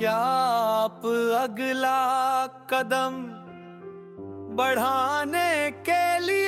क्या आप अगला कदम बढ़ाने के लिए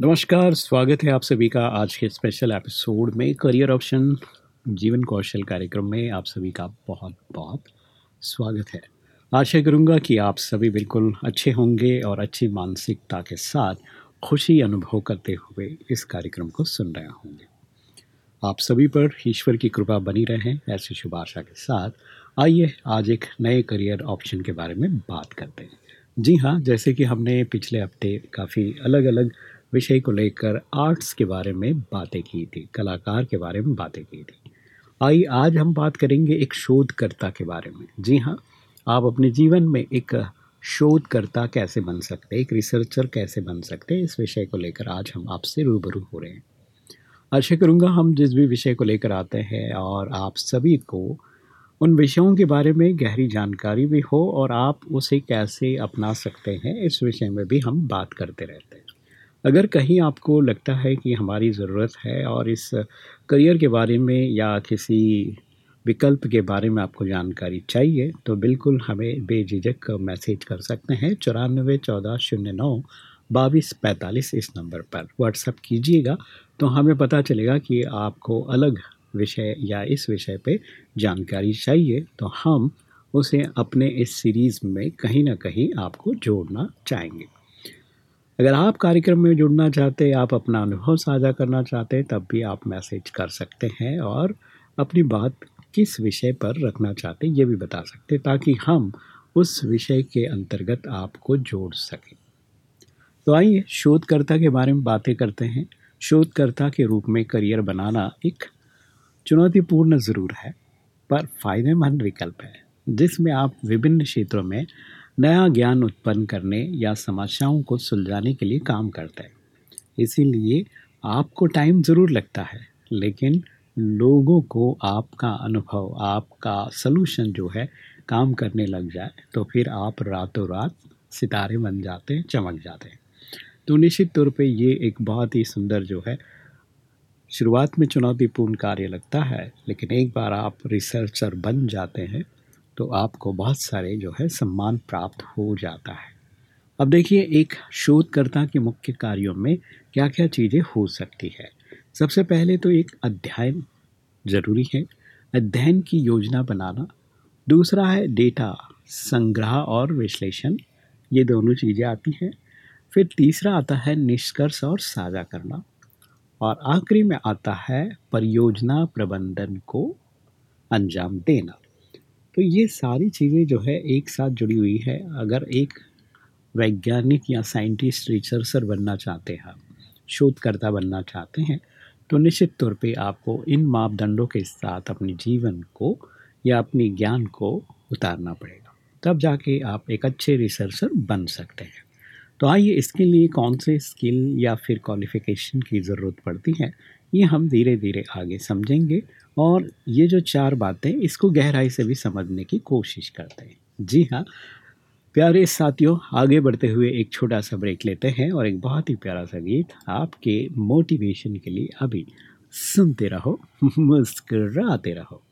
नमस्कार, स्वागत है आप सभी का आज के स्पेशल एपिसोड में करियर ऑप्शन जीवन कौशल कार्यक्रम में आप सभी का बहुत बहुत स्वागत है। आशा करूँगा कि आप सभी बिल्कुल अच्छे होंगे और अच्छी मानसिकता के साथ खुशी अनुभव करते हुए इस कार्यक्रम को सुन रहे होंगे। आप सभी पर ईश्वर की कृपा बनी रहे ऐसी शुभ आशा के साथ आइए आज एक नए करियर ऑप्शन के बारे में बात करते हैं। जी हाँ जैसे कि हमने पिछले हफ़्ते काफ़ी अलग अलग विषय को लेकर आर्ट्स के बारे में बातें की थी, कलाकार के बारे में बातें की थी। आई आज हम बात करेंगे एक शोधकर्ता के बारे में। जी हाँ आप अपने जीवन में एक शोधकर्ता कैसे बन सकते एक रिसर्चर कैसे बन सकते इस विषय को लेकर आज हम आपसे रूबरू हो रहे हैं। आशा करूँगा हम जिस भी विषय को लेकर आते हैं और आप सभी को उन विषयों के बारे में गहरी जानकारी भी हो और आप उसे कैसे अपना सकते हैं, इस विषय में भी हम बात करते रहते हैं। अगर कहीं आपको लगता है कि हमारी ज़रूरत है और इस करियर के बारे में या किसी विकल्प के बारे में आपको जानकारी चाहिए तो बिल्कुल हमें बेझिझक मैसेज कर सकते हैं। चौरानवे चौदह शून्य नौ बाईस पैंतालीस इस नंबर पर। व्हाट्सअप कीजिएगा तो हमें पता चलेगा कि आपको अलग विषय या इस विषय पे जानकारी चाहिए। तो हम उसे अपने इस सीरीज़ में कहीं ना कहीं आपको जोड़ना चाहेंगे। अगर आप कार्यक्रम में जुड़ना चाहते हैं, आप अपना अनुभव साझा करना चाहते हैं, तब भी आप मैसेज कर सकते हैं और अपनी बात किस विषय पर रखना चाहते हैं, ये भी बता सकते हैं, ताकि हम उस विषय के अंतर्गत आपको जोड़ सकें। तो आइए, शोधकर्ता के बारे में बातें करते हैं। शोधकर्ता के रूप में करियर बनाना एक चुनौतीपूर्ण ज़रूर है, पर फ़ायदेमंद विकल्प है, जिसमें आप विभिन्न क्षेत्रों में नया ज्ञान उत्पन्न करने या समस्याओं को सुलझाने के लिए काम करते हैं। इसीलिए आपको टाइम ज़रूर लगता है, लेकिन लोगों को आपका अनुभव, आपका सलूशन जो है काम करने लग जाए तो फिर आप रातों रात सितारे बन जाते हैं, चमक जाते हैं। तो निश्चित तौर पे ये एक बहुत ही सुंदर जो है, शुरुआत में चुनौतीपूर्ण कार्य लगता है, लेकिन एक बार आप रिसर्चर बन जाते हैं तो आपको बहुत सारे जो है सम्मान प्राप्त हो जाता है। अब देखिए, एक शोधकर्ता के मुख्य कार्यों में क्या क्या चीज़ें हो सकती है। सबसे पहले तो एक अध्ययन ज़रूरी है। अध्ययन की योजना बनाना। दूसरा है डेटा संग्रह और विश्लेषण। ये दोनों चीज़ें आती हैं। फिर तीसरा आता है निष्कर्ष और साझा करना। और आखिरी में आता है परियोजना प्रबंधन को अंजाम देना। तो ये सारी चीज़ें जो है एक साथ जुड़ी हुई है। अगर एक वैज्ञानिक या साइंटिस्ट रिसर्चर बनना चाहते हैं, शोधकर्ता बनना चाहते हैं तो निश्चित तौर पे आपको इन मापदंडों के साथ अपने जीवन को या अपनी ज्ञान को उतारना पड़ेगा। तब जाके आप एक अच्छे रिसर्चर बन सकते हैं। तो आइए इसके लिए कौन से स्किल या फिर क्वालिफ़िकेशन की ज़रूरत पड़ती है, ये हम धीरे धीरे आगे समझेंगे। और ये जो चार बातें, इसको गहराई से भी समझने की कोशिश करते हैं। जी हाँ प्यारे साथियों, आगे बढ़ते हुए एक छोटा सा ब्रेक लेते हैं और एक बहुत ही प्यारा सा गीत आपके मोटिवेशन के लिए अभी सुनते रहो, मुस्कराते रहो।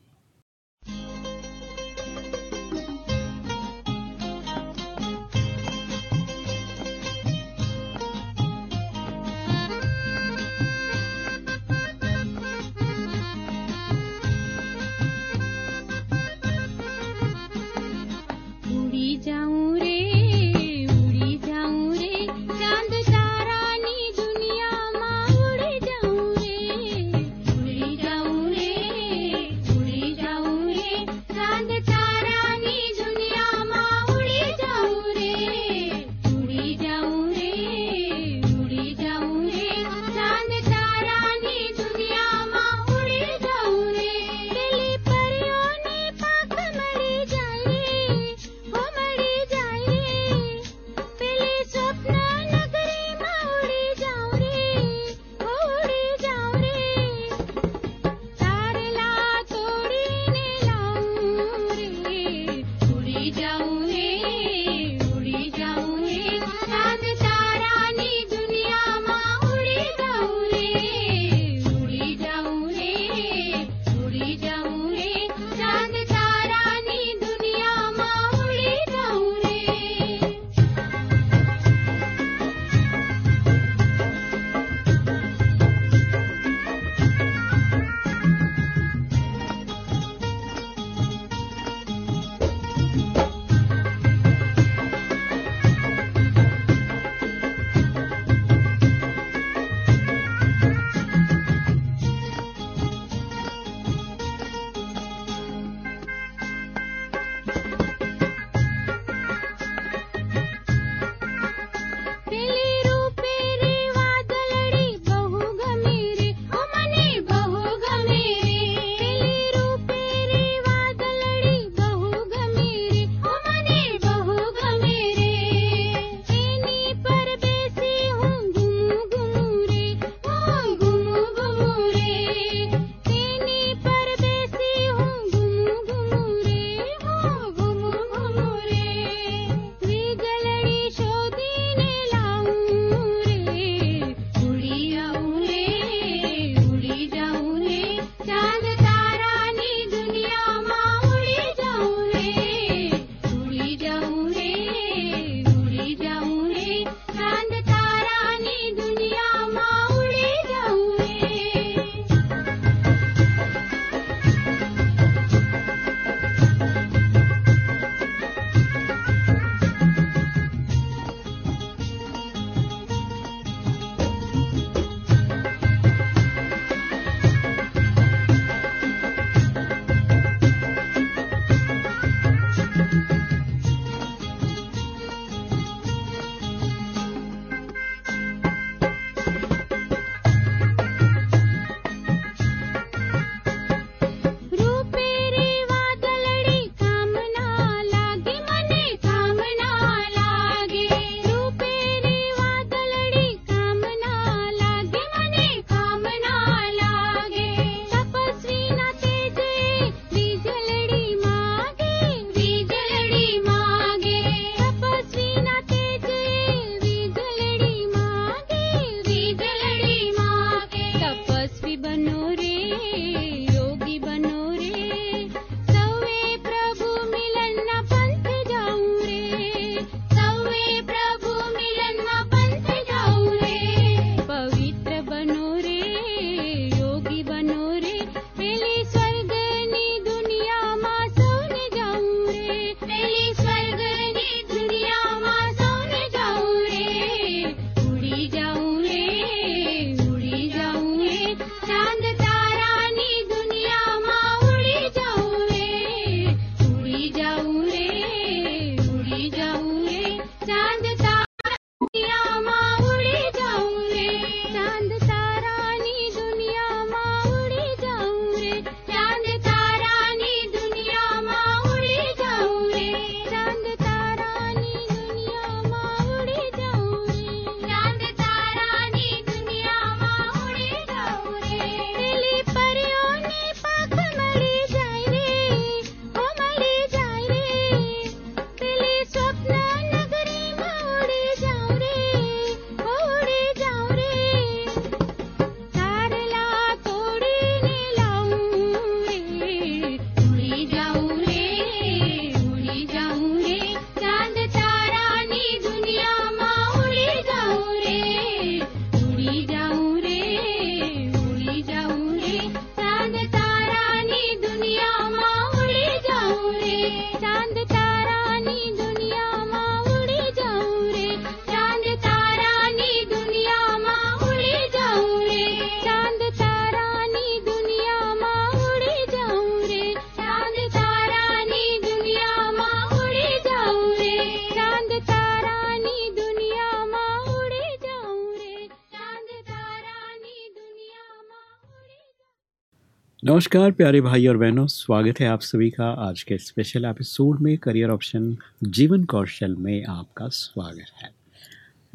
नमस्कार प्यारे भाई और बहनों। स्वागत है आप सभी का आज के स्पेशल एपिसोड में करियर ऑप्शन जीवन कौशल में आपका स्वागत है।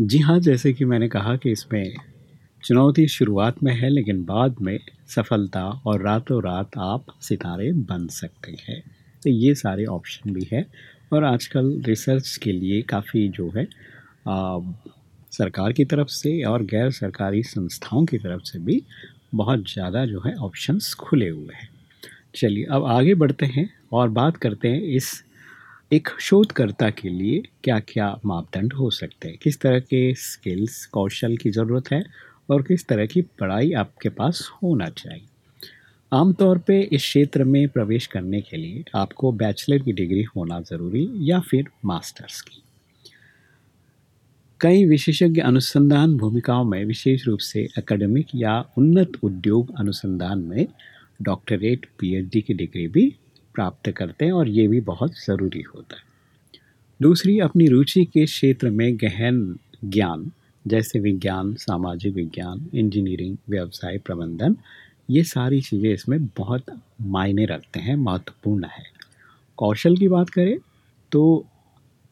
जी हाँ जैसे कि मैंने कहा कि इसमें चुनौती शुरुआत में है लेकिन बाद में सफलता और रातों रात आप सितारे बन सकते हैं। तो ये सारे ऑप्शन भी है और आजकल रिसर्च के लिए काफ़ी जो है आ, सरकार की तरफ़ से और गैर सरकारी संस्थाओं की तरफ़ से भी बहुत ज़्यादा जो है ऑप्शंस खुले हुए हैं। चलिए, अब आगे बढ़ते हैं और बात करते हैं इस एक शोधकर्ता के लिए क्या क्या मापदंड हो सकते हैं। किस तरह के स्किल्स कौशल की ज़रूरत है और किस तरह की पढ़ाई आपके पास होना चाहिए। आमतौर पे इस क्षेत्र में प्रवेश करने के लिए आपको बैचलर की डिग्री होना ज़रूरी या फिर मास्टर्स की। कई विशेषज्ञ अनुसंधान भूमिकाओं में, विशेष रूप से एकेडमिक या उन्नत उद्योग अनुसंधान में डॉक्टरेट पीएचडी की डिग्री भी प्राप्त करते हैं और ये भी बहुत ज़रूरी होता है। दूसरी, अपनी रुचि के क्षेत्र में गहन ज्ञान, जैसे विज्ञान, सामाजिक विज्ञान इंजीनियरिंग व्यवसाय, प्रबंधन, ये सारी चीज़ें इसमें बहुत मायने रखते हैं, महत्वपूर्ण है। कौशल की बात करें तो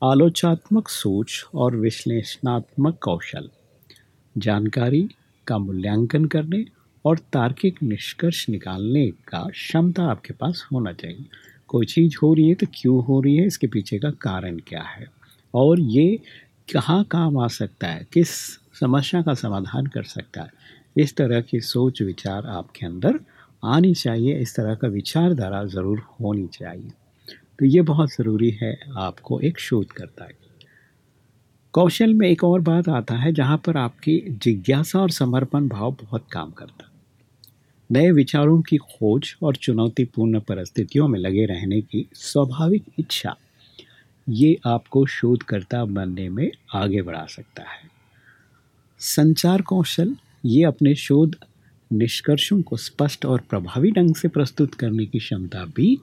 आलोचनात्मक सोच और विश्लेषणात्मक कौशल। जानकारी का मूल्यांकन करने और तार्किक निष्कर्ष निकालने का क्षमता आपके पास होना चाहिए। कोई चीज़ हो रही है तो क्यों हो रही है? इसके पीछे का कारण क्या है? और ये कहाँ काम आ सकता है? किस समस्या का समाधान कर सकता है? इस तरह की सोच विचार आपके अंदर आनी चाहिए। इस तरह का विचारधारा ज़रूर होनी चाहिए। तो ये बहुत ज़रूरी है आपको एक शोधकर्ता की कौशल में एक और बात आता है जहाँ पर आपकी जिज्ञासा और समर्पण भाव बहुत काम करता नए विचारों की खोज और चुनौतीपूर्ण परिस्थितियों में लगे रहने की स्वाभाविक इच्छा, ये आपको शोधकर्ता बनने में आगे बढ़ा सकता है। संचार कौशल, ये अपने शोध निष्कर्षों को स्पष्ट और प्रभावी ढंग से प्रस्तुत करने की क्षमता भी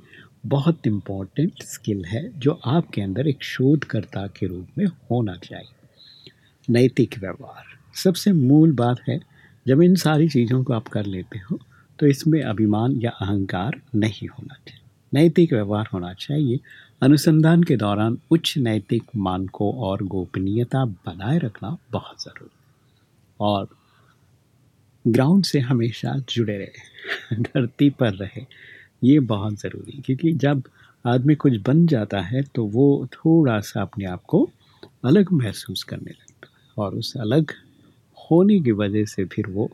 बहुत इंपॉर्टेंट स्किल है जो आपके अंदर एक शोधकर्ता के रूप में होना चाहिए। नैतिक व्यवहार। सबसे मूल बात है, जब इन सारी चीज़ों को आप कर लेते हो तो इसमें अभिमान या अहंकार नहीं होना चाहिए। नैतिक व्यवहार होना चाहिए। अनुसंधान के दौरान उच्च नैतिक मानकों और गोपनीयता बनाए रखना बहुत ज़रूरी और ग्राउंड से हमेशा जुड़े रहे, धरती पर रहे। ये बहुत ज़रूरी क्योंकि जब आदमी कुछ बन जाता है तो वो थोड़ा सा अपने आप को अलग महसूस करने लगता है और उस अलग होने की वजह से फिर वो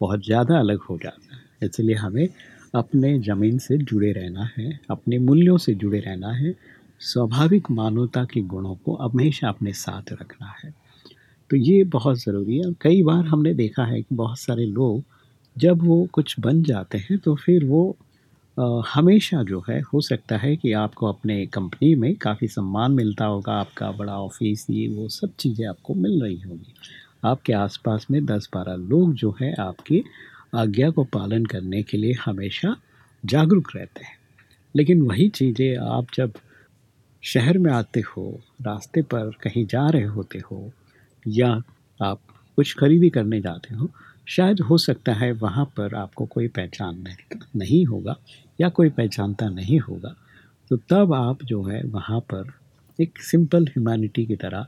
बहुत ज़्यादा अलग हो जाता है। इसलिए हमें अपने ज़मीन से जुड़े रहना है, अपने मूल्यों से जुड़े रहना है, स्वाभाविक मानवता के गुणों को हमेशा अपने साथ रखना है। तो ये बहुत ज़रूरी है। और कई बार हमने देखा है कि बहुत सारे लोग जब वो कुछ बन जाते हैं तो फिर वो हमेशा जो है, हो सकता है कि आपको अपने कंपनी में काफ़ी सम्मान मिलता होगा, आपका बड़ा ऑफ़िस ये वो सब चीज़ें आपको मिल रही होंगी। आपके आसपास में दस बारह लोग जो है, आपकी आज्ञा को पालन करने के लिए हमेशा जागरूक रहते हैं। लेकिन वही चीज़ें आप जब शहर में आते हो, रास्ते पर कहीं जा रहे होते हो, या आप कुछ खरीदी करने जाते हो, शायद हो सकता है वहाँ पर आपको कोई पहचान नहीं होगा। या कोई पहचानता नहीं होगा तो तब आप जो है वहाँ पर एक सिंपल ह्यूमैनिटी की तरह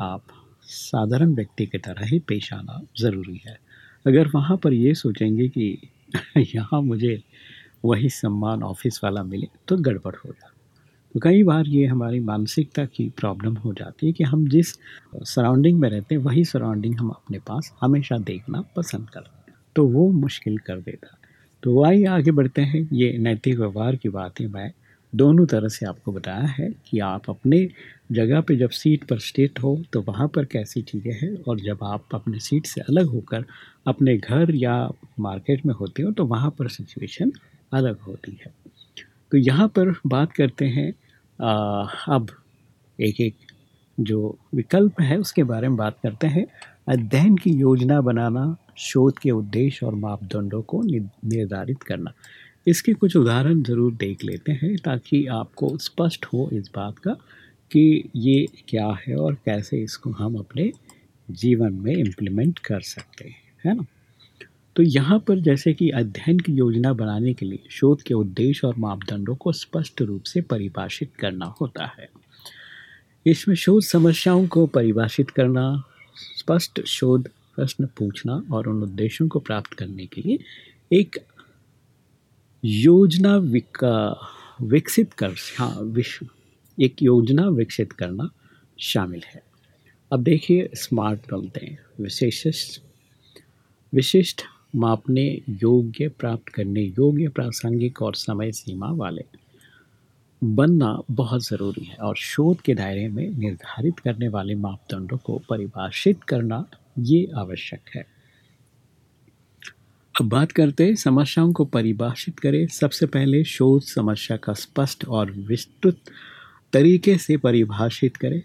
आप साधारण व्यक्ति की तरह ही पेश आना ज़रूरी है। अगर वहाँ पर ये सोचेंगे कि यहाँ मुझे वही सम्मान ऑफ़िस वाला मिले तो गड़बड़ हो जाए तो कई बार ये हमारी मानसिकता की प्रॉब्लम हो जाती है कि हम जिस सराउंडिंग में रहते हैं, वही सराउंडिंग हम अपने पास हमेशा देखना पसंद करते हैं। तो वो मुश्किल कर देता है। तो आइए आगे बढ़ते हैं। ये नैतिक व्यवहार की बातें मैं दोनों तरह से आपको बताया है कि आप अपने जगह पे जब सीट पर स्टेट हो तो वहाँ पर कैसी चीज़ें हैं और जब आप अपने सीट से अलग होकर अपने घर या मार्केट में होते हो तो वहाँ पर सिचुएशन अलग होती है। तो यहाँ पर बात करते हैं आ, अब एक एक जो विकल्प है उसके बारे में बात करते हैं। अध्ययन की योजना बनाना शोध के उद्देश्य और मापदंडों को निर्धारित करना। इसके कुछ उदाहरण ज़रूर देख लेते हैं ताकि आपको स्पष्ट हो इस बात का कि ये क्या है और कैसे इसको हम अपने जीवन में इम्प्लीमेंट कर सकते हैं, है ना? तो यहाँ पर जैसे कि अध्ययन की योजना बनाने के लिए शोध के उद्देश्य और मापदंडों को स्पष्ट रूप से परिभाषित करना होता है। इसमें शोध समस्याओं को परिभाषित करना, स्पष्ट शोध प्रश्न पूछना और उन उद्देश्यों को प्राप्त करने के लिए एक योजना विकसित कर हाँ विश्व एक योजना विकसित करना शामिल है। अब देखिए, स्मार्ट बोलते हैं विशेष विशिष्ट मापने योग्य, प्राप्त करने योग्य प्रासंगिक और समय सीमा वाले। बनना बहुत ज़रूरी है और शोध के दायरे में निर्धारित करने वाले मापदंडों को परिभाषित करना ये आवश्यक है। अब बात करते समस्याओं को परिभाषित करें। सबसे पहले शोध समस्या का स्पष्ट और विस्तृत तरीके से परिभाषित करें।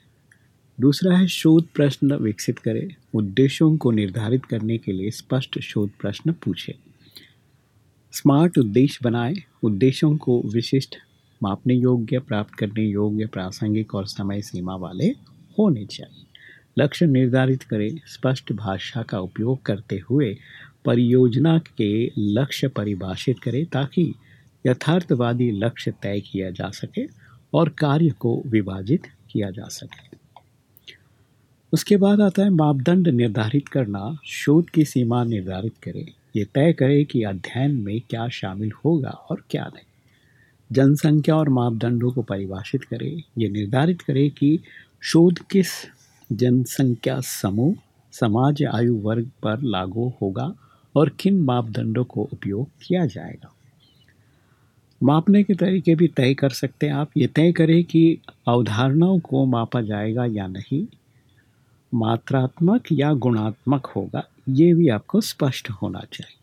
दूसरा है शोध प्रश्न विकसित करें। उद्देश्यों को निर्धारित करने के लिए स्पष्ट शोध प्रश्न पूछे। स्मार्ट उद्देश्य बनाए। उद्देश्यों को विशिष्ट, मापने योग्य, प्राप्त करने योग्य, प्रासंगिक और समय सीमा वाले होने चाहिए। लक्ष्य निर्धारित करें। स्पष्ट भाषा का उपयोग करते हुए परियोजना के लक्ष्य परिभाषित करें ताकि यथार्थवादी लक्ष्य तय किया जा सके और कार्य को विभाजित किया जा सके। उसके बाद आता है मापदंड निर्धारित करना। शोध की सीमा निर्धारित करें। ये तय करें कि अध्ययन में क्या शामिल होगा और क्या नहीं। जनसंख्या और मापदंडों को परिभाषित करें। ये निर्धारित करें कि शोध किस जनसंख्या समूह समाज आयु वर्ग पर लागू होगा और किन मापदंडों को उपयोग किया जाएगा। मापने के तरीके भी तय कर सकते हैं आप। ये तय करें कि अवधारणाओं को मापा जाएगा या नहीं। मात्रात्मक या गुणात्मक होगा, ये भी आपको स्पष्ट होना चाहिए।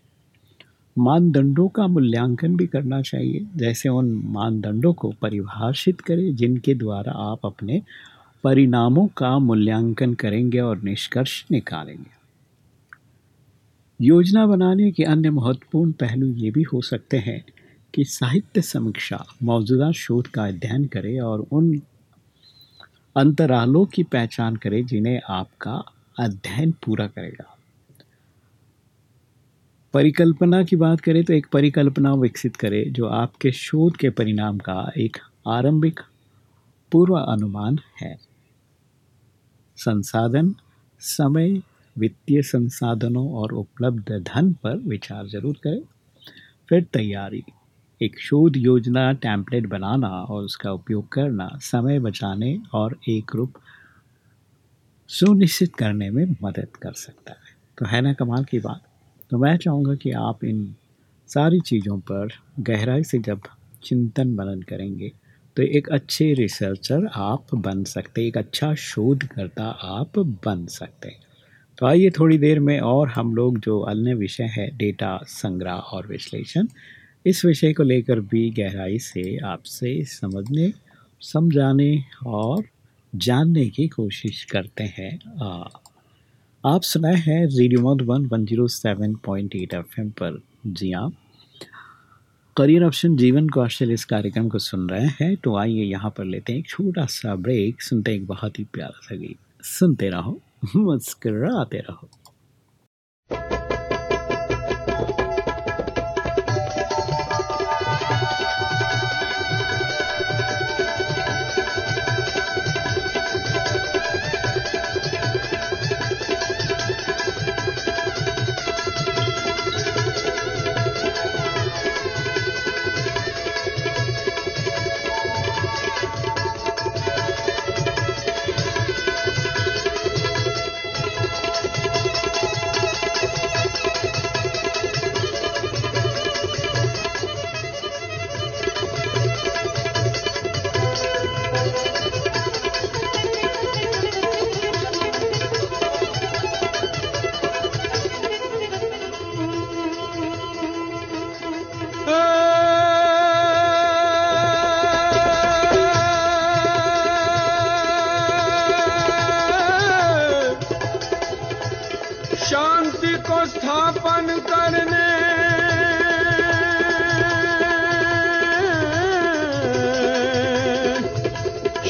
मानदंडों का मूल्यांकन भी करना चाहिए। जैसे उन मानदंडों को परिभाषित करें जिनके द्वारा आप अपने परिणामों का मूल्यांकन करेंगे और निष्कर्ष निकालेंगे। योजना बनाने के अन्य महत्वपूर्ण पहलू ये भी हो सकते हैं कि साहित्य समीक्षा, मौजूदा शोध का अध्ययन करें और उन अंतरालों की पहचान करें जिन्हें आपका अध्ययन पूरा करेगा। परिकल्पना की बात करें तो एक परिकल्पना विकसित करें जो आपके शोध के परिणाम का एक आरंभिक पूर्व अनुमान है। संसाधन, समय, वित्तीय संसाधनों और उपलब्ध धन पर विचार ज़रूर करें। फिर तैयारी। एक शोध योजना टैंपलेट बनाना और उसका उपयोग करना समय बचाने और एक रूप सुनिश्चित करने में मदद कर सकता है। तो है ना कमाल की बात। तो मैं चाहूँगा कि आप इन सारी चीज़ों पर गहराई से जब चिंतन मनन करेंगे तो एक अच्छे रिसर्चर आप बन सकते एक अच्छा शोधकर्ता आप बन सकते तो आइए थोड़ी देर में और हम लोग जो अन्य विषय है डेटा संग्रह और विश्लेषण, इस विषय को लेकर भी गहराई से आपसे समझने, समझाने और जानने की कोशिश करते हैं। आप सुनाए हैं radio one one zero seven point eight F पर। जी हाँ करियर ऑप्शन जीवन कौशल इस कार्यक्रम को सुन रहे हैं तो आइए यहाँ पर लेते हैं एक छोटा सा ब्रेक, सुनते हैं एक बहुत ही प्यारा सा गीत। सुनते रहो, मुस्कराते रहो। ਸਥਾਪਨ ਕਰਨੇ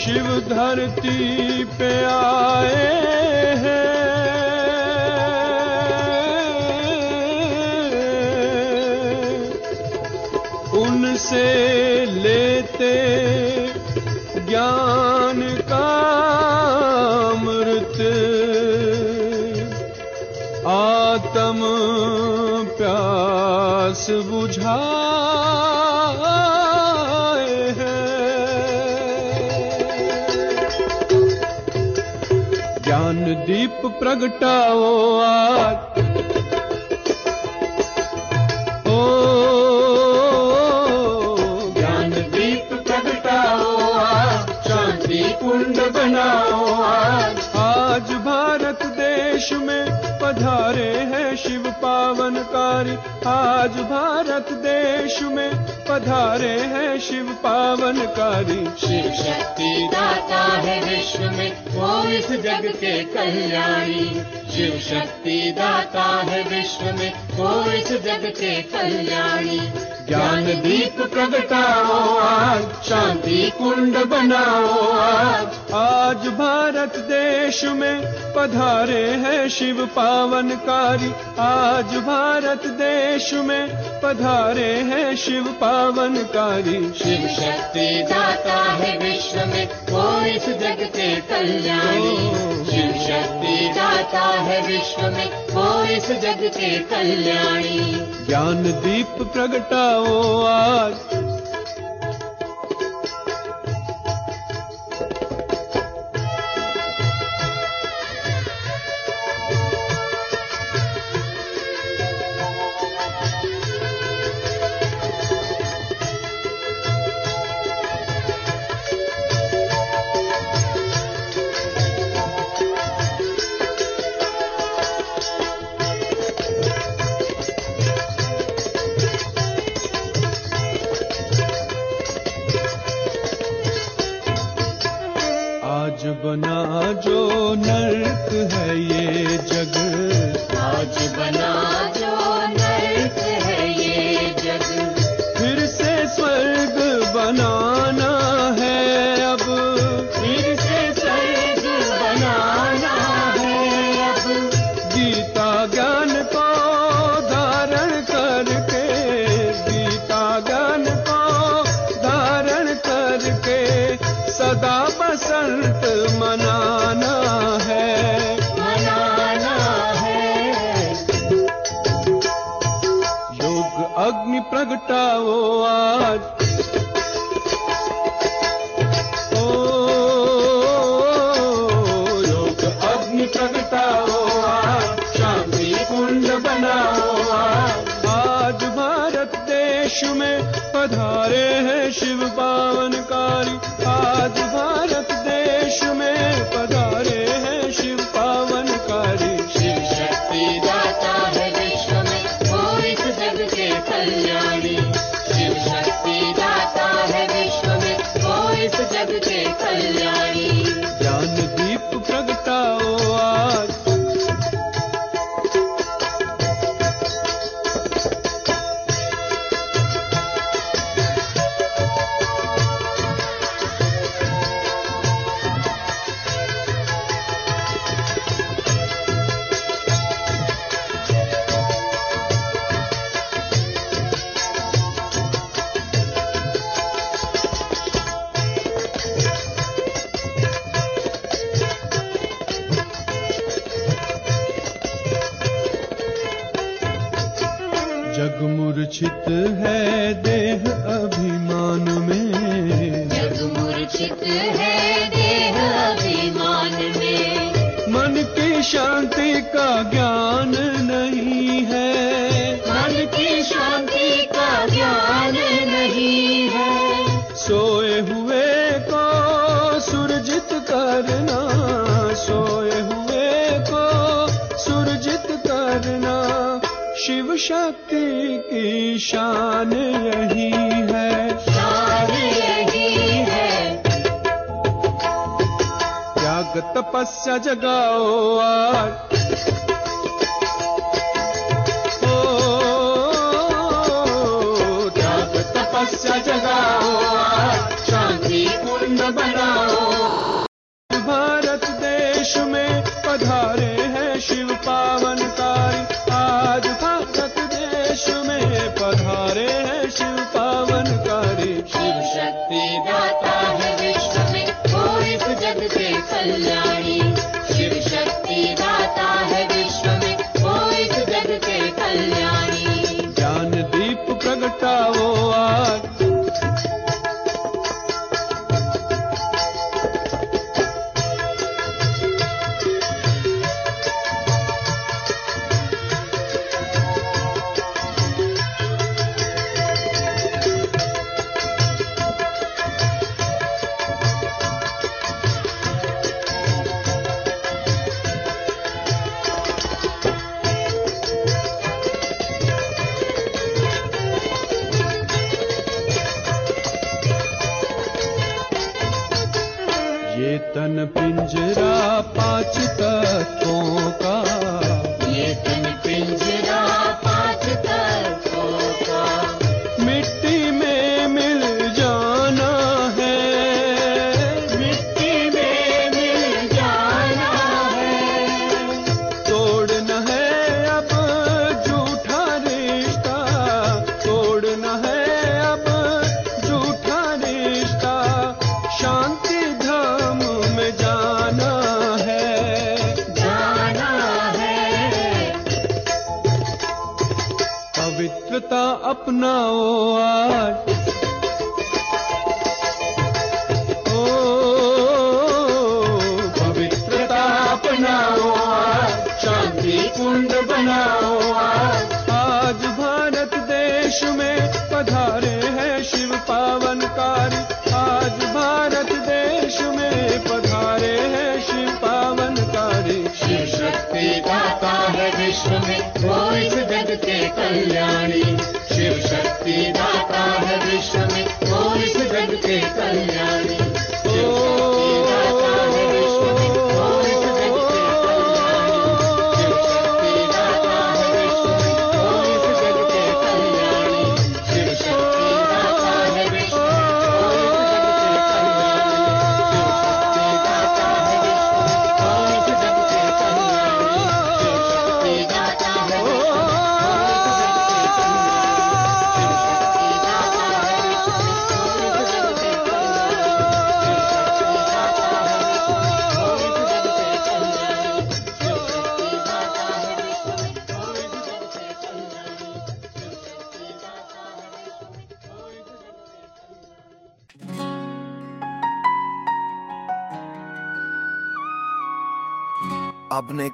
शिव धरती पे आए प्रगटाओ आज। ओ ज्ञान दीप प्रगटाओ आज शांति कुंड बनाओ आज। आज भारत देश में पधारे हैं शिव पावनकारी। आज भारत देश में पधारे हैं पावनकारी शिव शक्ति दाता है विश्व में, वो इस जग के कल्याणी। शिव शक्ति दाता है विश्व में, वो इस जग के कल्याणी। ज्ञान दीप प्रगटाओ आज, शांति कुंड बनाओ आग भारत देश में पधारे हैं शिव पावनकारी। आज भारत देश में पधारे हैं शिव पावनकारी। शिव शक्ति दाता है विश्व में वो इस जग के कल्याणी। शिव शक्ति दाता है विश्व में वो इस जग के कल्याणी। ज्ञान दीप प्रगटाओ आज बसंत मनाना है। मनाना है। योग अग्नि प्रगटाओ आज तपस्या जगाओ आज तपस्या जगाओ बनाओ। भारत देश में पधारे हैं शिव पावनकारी वो इस जगत कल्याणी शिव शक्ति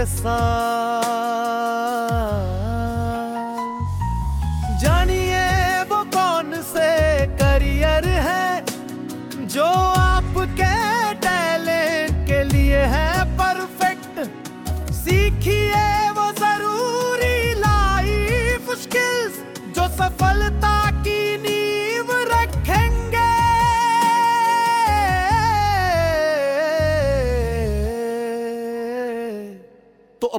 रमेश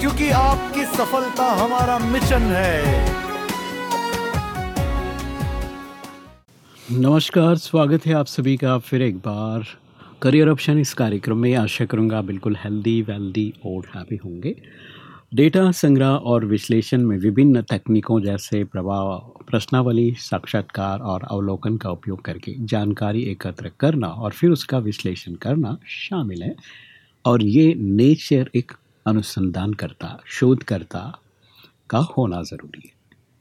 क्योंकि आपकी सफलता हमारा मिशन है। नमस्कार, स्वागत है आप सभी का फिर एक बार। करियर ऑप्शन इस कार्यक्रम में आशा करूँगा बिल्कुल हेल्दी वेल्दी और हैप्पी होंगे। डेटा संग्रह और विश्लेषण में विभिन्न तकनीकों जैसे प्रभाव, प्रश्नावली, साक्षात्कार और अवलोकन का उपयोग करके जानकारी एकत्र करना और फिर उसका विश्लेषण करना शामिल है। और ये नेचर एक अनुसंधानकर्ता शोधकर्ता का होना ज़रूरी है।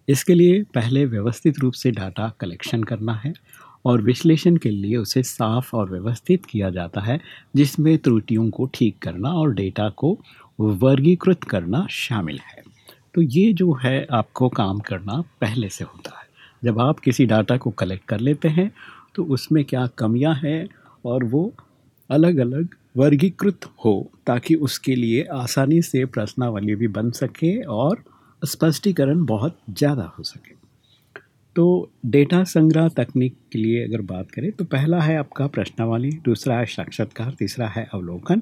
इसके लिए पहले व्यवस्थित रूप से डाटा कलेक्शन करना है और विश्लेषण के लिए उसे साफ़ और व्यवस्थित किया जाता है, जिसमें त्रुटियों को ठीक करना और डेटा को वर्गीकृत करना शामिल है। तो ये जो है आपको काम करना पहले से होता है। जब आप किसी डाटा को कलेक्ट कर लेते हैं तो उसमें क्या कमियाँ हैं और वो अलग अलग वर्गीकृत हो ताकि उसके लिए आसानी से प्रश्नावली भी बन सके और स्पष्टीकरण बहुत ज़्यादा हो सके। तो डेटा संग्रह तकनीक के लिए अगर बात करें तो पहला है आपका प्रश्नावली, दूसरा है साक्षात्कार, तीसरा है अवलोकन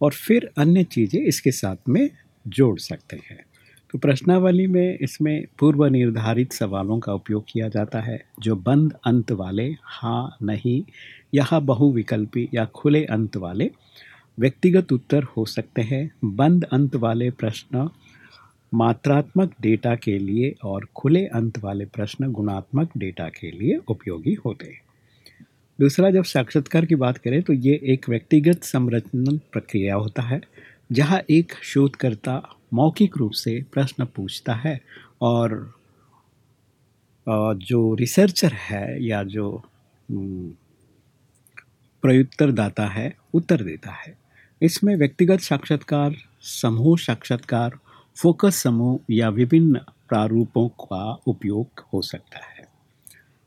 और फिर अन्य चीज़ें इसके साथ में जोड़ सकते हैं। तो प्रश्नावली में इसमें पूर्व निर्धारित सवालों का उपयोग किया जाता है, जो बंद अंत वाले हाँ नहीं या बहुविकल्पी या खुले अंत वाले व्यक्तिगत उत्तर हो सकते हैं। बंद अंत वाले प्रश्न मात्रात्मक डेटा के लिए और खुले अंत वाले प्रश्न गुणात्मक डेटा के लिए उपयोगी होते हैं। दूसरा, जब साक्षात्कार की बात करें तो ये एक व्यक्तिगत संरचना प्रक्रिया होता है, जहाँ एक शोधकर्ता मौखिक रूप से प्रश्न पूछता है और जो रिसर्चर है या जो प्रयुत्तरदाता है, उत्तर देता है। इसमें व्यक्तिगत साक्षात्कार, समूह साक्षात्कार फोकस समूह या विभिन्न प्रारूपों का उपयोग हो सकता है।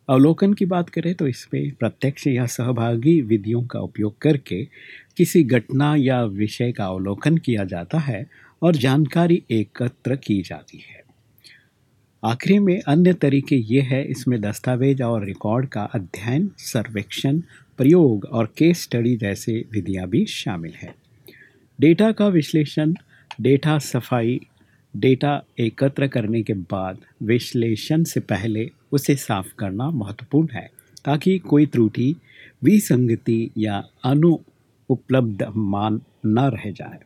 अवलोकन की बात करें तो इसमें प्रत्यक्ष या सहभागी विधियों का उपयोग करके किसी घटना या विषय का अवलोकन किया जाता है और जानकारी एकत्र की जाती है। आखिरी में अन्य तरीके ये है, इसमें दस्तावेज़ और रिकॉर्ड का अध्ययन, सर्वेक्षण, प्रयोग और केस स्टडी जैसे विधियाँ भी शामिल हैं। डेटा का विश्लेषण, डेटा सफ़ाई, डेटा एकत्र करने के बाद विश्लेषण से पहले उसे साफ़ करना महत्वपूर्ण है, ताकि कोई त्रुटि, विसंगति या अनु उपलब्ध मान न रह जाए।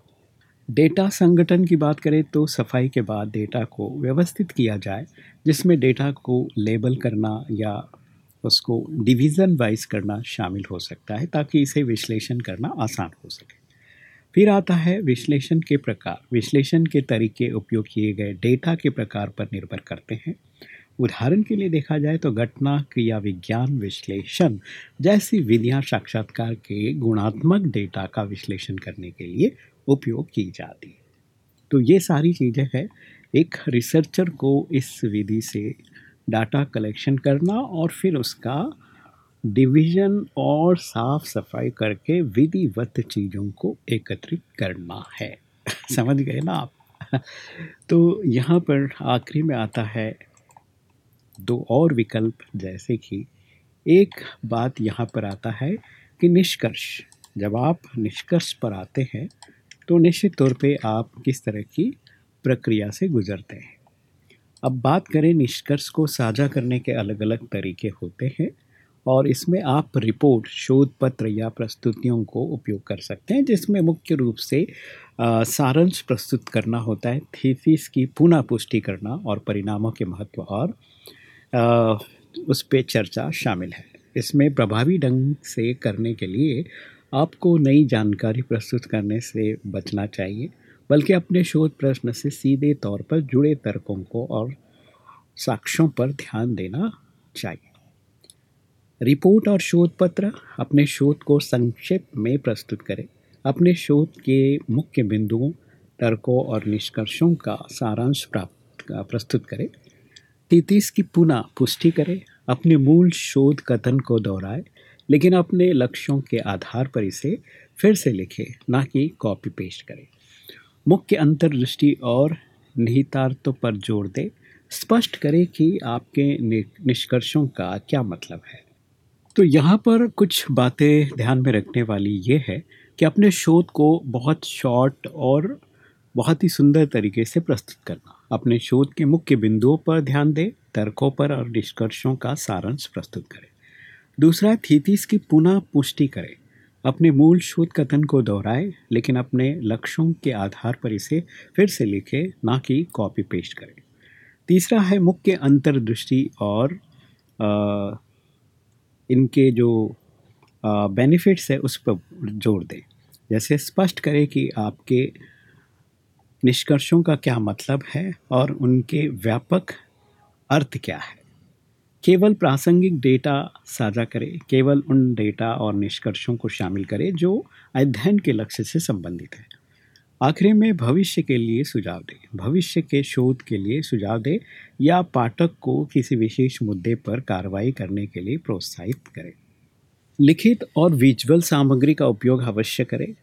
डेटा संगठन की बात करें तो सफ़ाई के बाद डेटा को व्यवस्थित किया जाए, जिसमें डेटा को लेबल करना या उसको डिवीज़न वाइज करना शामिल हो सकता है, ताकि इसे विश्लेषण करना आसान हो सके। फिर आता है विश्लेषण के प्रकार। विश्लेषण के तरीके उपयोग किए गए डेटा के प्रकार पर निर्भर करते हैं। उदाहरण के लिए देखा जाए तो घटना, क्रिया विज्ञान विश्लेषण जैसी विधियाँ साक्षात्कार के गुणात्मक डेटा का विश्लेषण करने के लिए उपयोग की जाती है। तो ये सारी चीज़ें हैं। एक रिसर्चर को इस विधि से डाटा कलेक्शन करना और फिर उसका डिवीज़न और साफ़ सफ़ाई करके विधिवत चीज़ों को एकत्रित करना है। समझ गए ना आप? तो यहाँ पर आखिरी में आता है दो और विकल्प, जैसे कि एक बात यहाँ पर आता है कि निष्कर्ष। जब आप निष्कर्ष पर आते हैं तो निश्चित तौर पे आप किस तरह की प्रक्रिया से गुजरते हैं। अब बात करें निष्कर्ष को साझा करने के अलग अलग तरीके होते हैं और इसमें आप रिपोर्ट शोध पत्र या प्रस्तुतियों को उपयोग कर सकते हैं जिसमें मुख्य रूप से सारांश प्रस्तुत करना होता है थीसिस की पुनः पुष्टि करना और परिणामों के महत्व और आ, उस पर चर्चा शामिल है। इसमें प्रभावी ढंग से करने के लिए आपको नई जानकारी प्रस्तुत करने से बचना चाहिए, बल्कि अपने शोध प्रश्न से सीधे तौर पर जुड़े तर्कों को और साक्ष्यों पर ध्यान देना चाहिए। रिपोर्ट और शोध पत्र अपने शोध को संक्षेप में प्रस्तुत करें। अपने शोध के मुख्य बिंदुओं, तर्कों और निष्कर्षों का सारांश प्राप्त प्रस्तुत करें। तीतीस की पुनः पुष्टि करें। अपने मूल शोध कथन को दोहराए। लेकिन अपने लक्ष्यों के आधार पर इसे फिर से लिखें, ना कि कॉपी पेस्ट करें। मुख्य अंतर्दृष्टि और निहितार्थों पर ज़ोर दें। स्पष्ट करें कि आपके निष्कर्षों का क्या मतलब है। तो यहाँ पर कुछ बातें ध्यान में रखने वाली ये है कि अपने शोध को बहुत शॉर्ट और बहुत ही सुंदर तरीके से प्रस्तुत करना। अपने शोध के मुख्य बिंदुओं पर ध्यान दें, तर्कों पर और निष्कर्षों का सारांश प्रस्तुत करें। दूसरा थीतिस की पुनः पुष्टि करें। अपने मूल शोध कथन को दोहराए लेकिन अपने लक्ष्यों के आधार पर इसे फिर से लिखे ना कि कॉपी पेस्ट करें। तीसरा है मुख्य अंतर्दृष्टि और आ, इनके जो बेनिफिट्स है उस पर ज़ोर दें। जैसे स्पष्ट करें कि आपके निष्कर्षों का क्या मतलब है और उनके व्यापक अर्थ क्या है। केवल प्रासंगिक डेटा साझा करें, केवल उन डेटा और निष्कर्षों को शामिल करें जो अध्ययन के लक्ष्य से संबंधित है। आखिरी में भविष्य के लिए सुझाव दें। भविष्य के शोध के लिए सुझाव दें या पाठक को किसी विशेष मुद्दे पर कार्रवाई करने के लिए प्रोत्साहित करें। लिखित और विजुअल सामग्री का उपयोग अवश्य करें।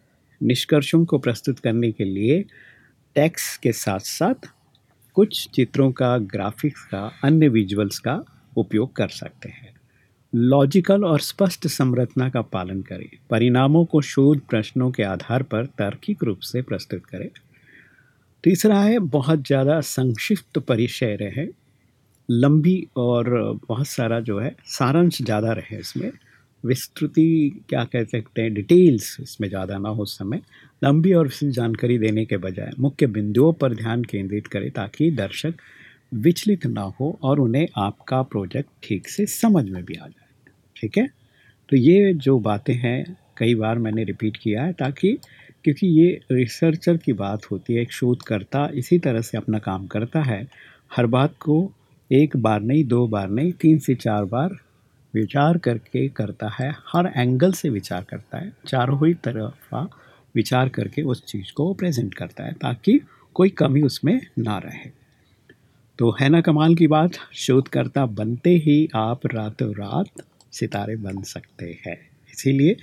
निष्कर्षों को प्रस्तुत करने के लिए टेक्स्ट के साथ साथ कुछ चित्रों का, ग्राफिक्स का, अन्य विजुअल्स का उपयोग कर सकते हैं। लॉजिकल और स्पष्ट संरचना का पालन करें। परिणामों को शोध प्रश्नों के आधार पर तार्किक रूप से प्रस्तुत करें। तीसरा है, बहुत ज़्यादा संक्षिप्त परिचय रहे। लंबी और बहुत सारा जो है, सारांश ज़्यादा रहे इसमें। विस्तृति, क्या कह सकते हैं, डिटेल्स इसमें ज़्यादा ना हो समय। लंबी और जानकारी देने के बजाय मुख्य बिंदुओं पर ध्यान केंद्रित करें ताकि दर्शक विचलित ना हो और उन्हें आपका प्रोजेक्ट ठीक से समझ में भी आ जाए। ठीक है? तो ये जो बातें हैं, कई बार मैंने रिपीट किया है ताकि, क्योंकि ये रिसर्चर की बात होती है, एक शोधकर्ता इसी तरह से अपना काम करता है। हर बात को एक बार नहीं, दो बार नहीं, तीन से चार बार विचार करके करता है। हर एंगल से विचार करता है। चारों ही तरफा विचार करके उस चीज़ को प्रेजेंट करता है ताकि कोई कमी उसमें ना रहे। तो है ना कमाल की बात, शोधकर्ता बनते ही आप रातों रात सितारे बन सकते हैं। इसीलिए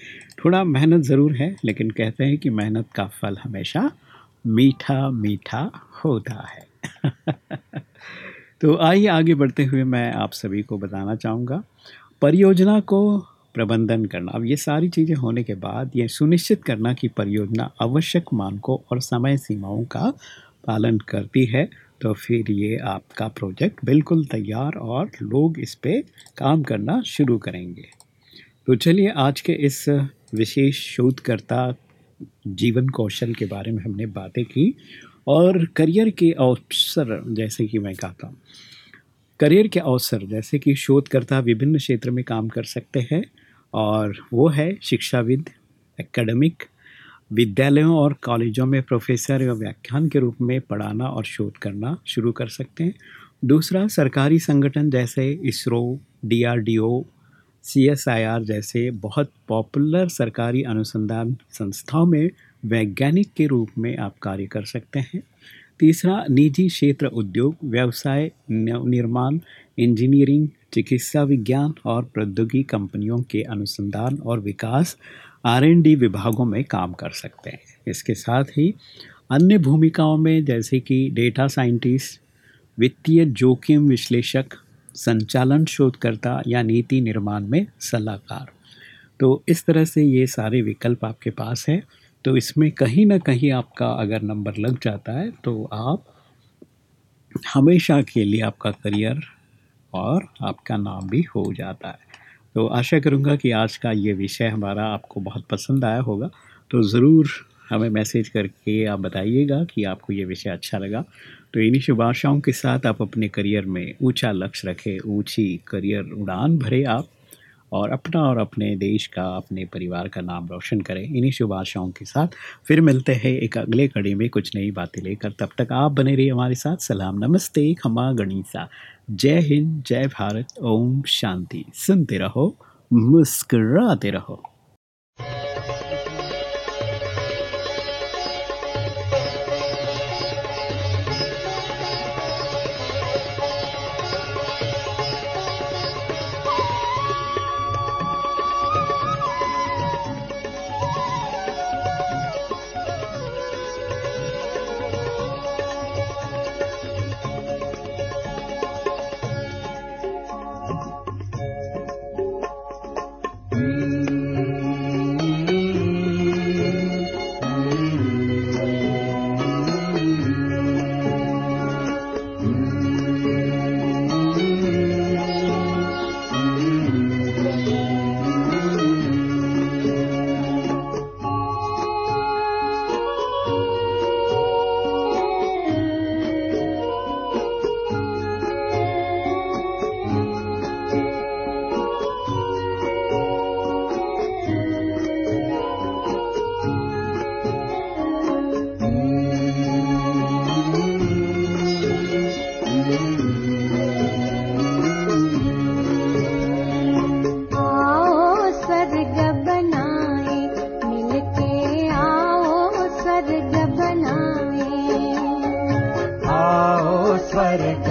थोड़ा मेहनत ज़रूर है, लेकिन कहते हैं कि मेहनत का फल हमेशा मीठा मीठा होता है। तो आइए आगे बढ़ते हुए मैं आप सभी को बताना चाहूँगा, परियोजना को प्रबंधन करना। अब ये सारी चीज़ें होने के बाद ये सुनिश्चित करना कि परियोजना आवश्यक मानकों और समय सीमाओं का पालन करती है। तो फिर ये आपका प्रोजेक्ट बिल्कुल तैयार और लोग इस पर काम करना शुरू करेंगे। तो चलिए आज के इस विशेष शोधकर्ता जीवन कौशल के बारे में हमने बातें की और करियर के अवसर, जैसे कि मैं कहता हूँ, करियर के अवसर, जैसे कि शोधकर्ता विभिन्न क्षेत्र में काम कर सकते हैं और वो है शिक्षाविद एकेडमिक विद्यालयों और कॉलेजों में प्रोफेसर या व्याख्यान के रूप में पढ़ाना और शोध करना शुरू कर सकते हैं। दूसरा, सरकारी संगठन जैसे इसरो, डीआरडीओ, सीएसआईआर जैसे बहुत पॉपुलर सरकारी अनुसंधान संस्थाओं में वैज्ञानिक के रूप में आप कार्य कर सकते हैं। तीसरा, निजी क्षेत्र उद्योग, व्यवसाय निर्माण, इंजीनियरिंग, चिकित्सा विज्ञान और प्रौद्योगिकी कंपनियों के अनुसंधान और विकास आर विभागों में काम कर सकते हैं। इसके साथ ही अन्य भूमिकाओं में जैसे कि डेटा साइंटिस्ट वित्तीय जोखिम विश्लेषक, संचालन शोधकर्ता या नीति निर्माण में सलाहकार। तो इस तरह से ये सारे विकल्प आपके पास है। तो इसमें कहीं ना कहीं आपका अगर नंबर लग जाता है तो आप हमेशा के लिए आपका करियर और आपका नाम भी हो जाता है। तो आशा करूँगा कि आज का ये विषय हमारा आपको बहुत पसंद आया होगा। तो ज़रूर हमें मैसेज करके आप बताइएगा कि आपको ये विषय अच्छा लगा। तो इन्हीं शुभ आशाओं के साथ आप अपने करियर में ऊँचा लक्ष्य रखें, ऊँची करियर उड़ान भरे आप, और अपना और अपने देश का, अपने परिवार का नाम रोशन करें। इन्हीं शुभ आशाओं के साथ फिर मिलते हैं एक अगले कड़ी में कुछ नई बातें लेकर। तब तक आप बने रहिए हमारे साथ। सलाम, नमस्ते, खमा, गणिसा। जय हिंद जय भारत ओम शांति। सुनते रहो मुस्कराते रहो। Hare